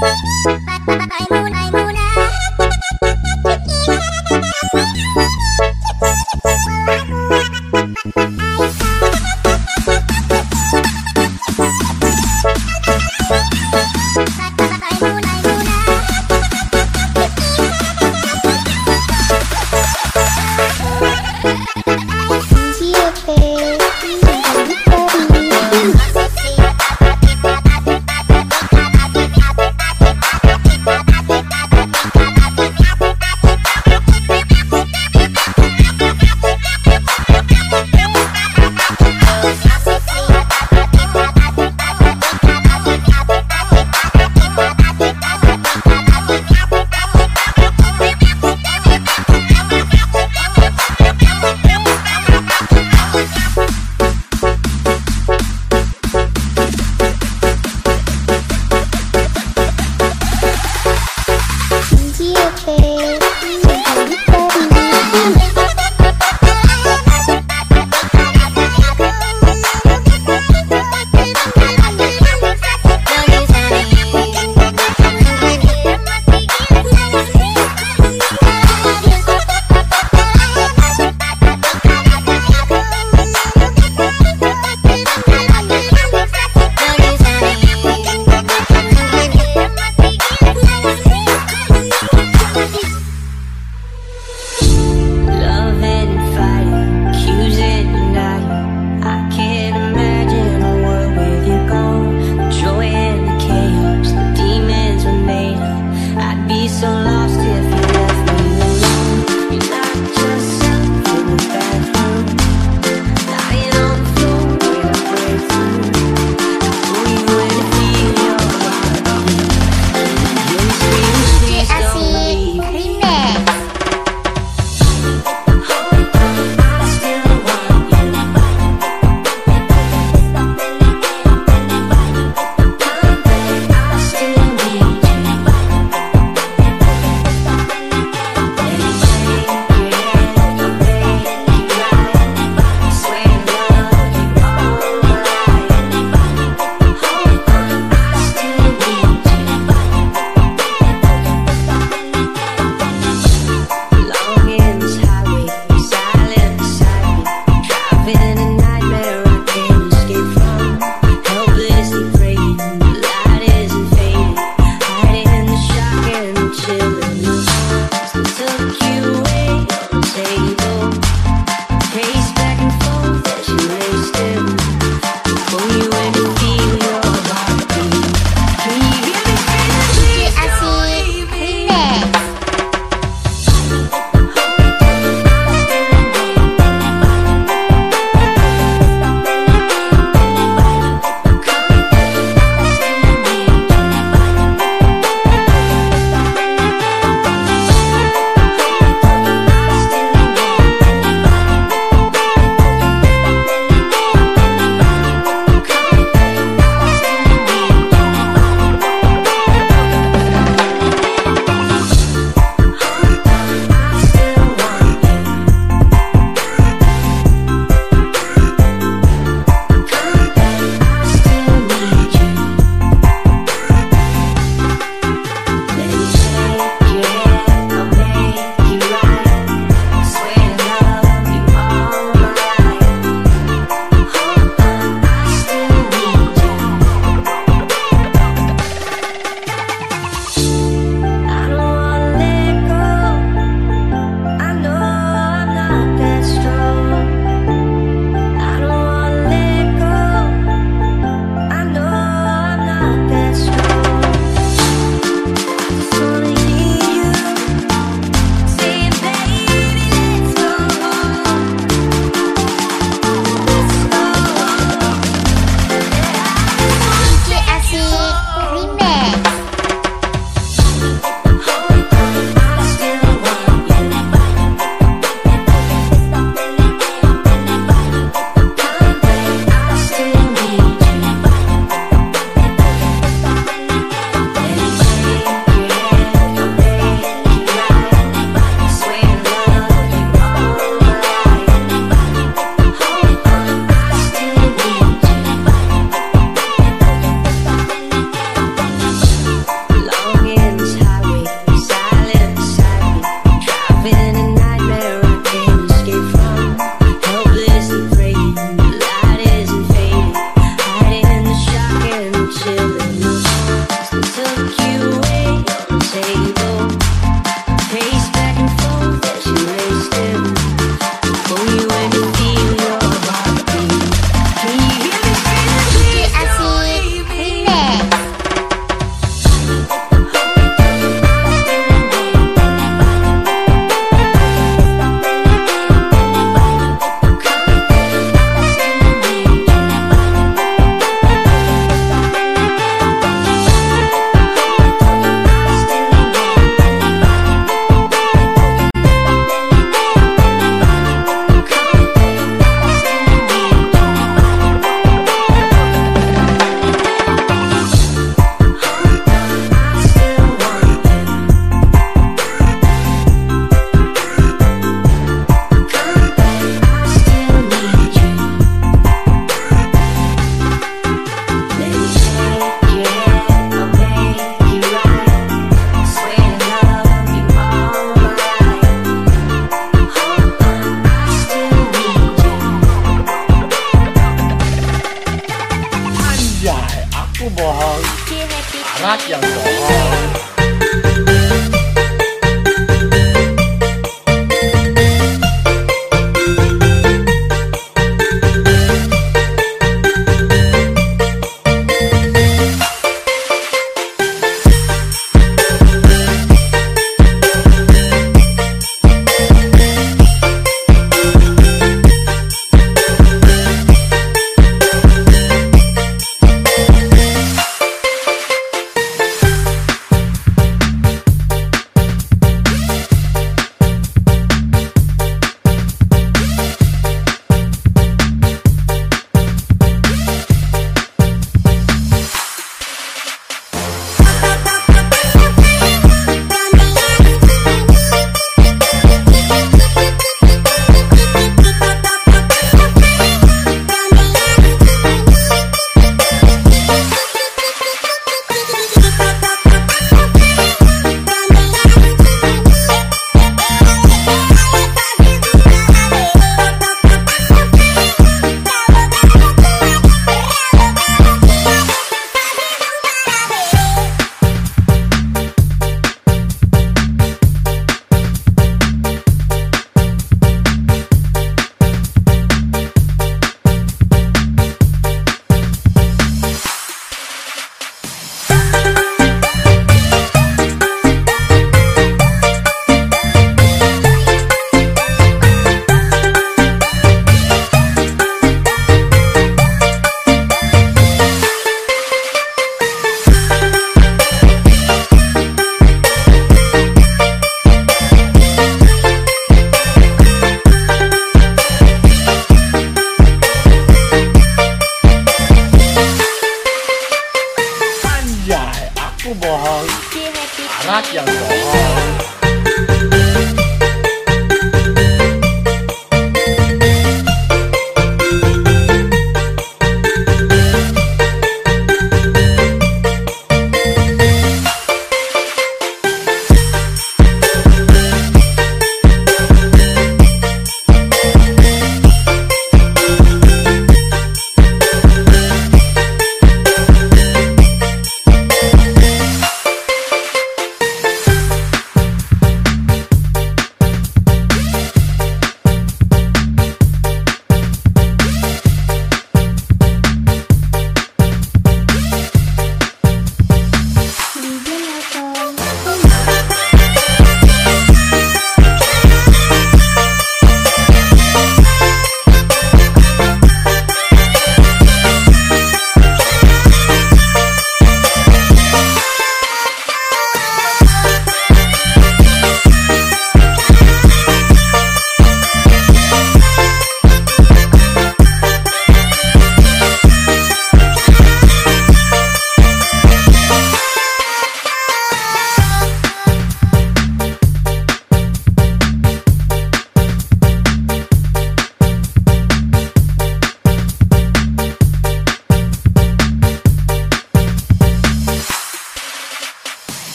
Música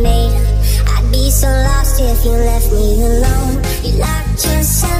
made I'd be so lost if you left me alone. You locked yourself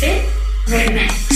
Sit Remix.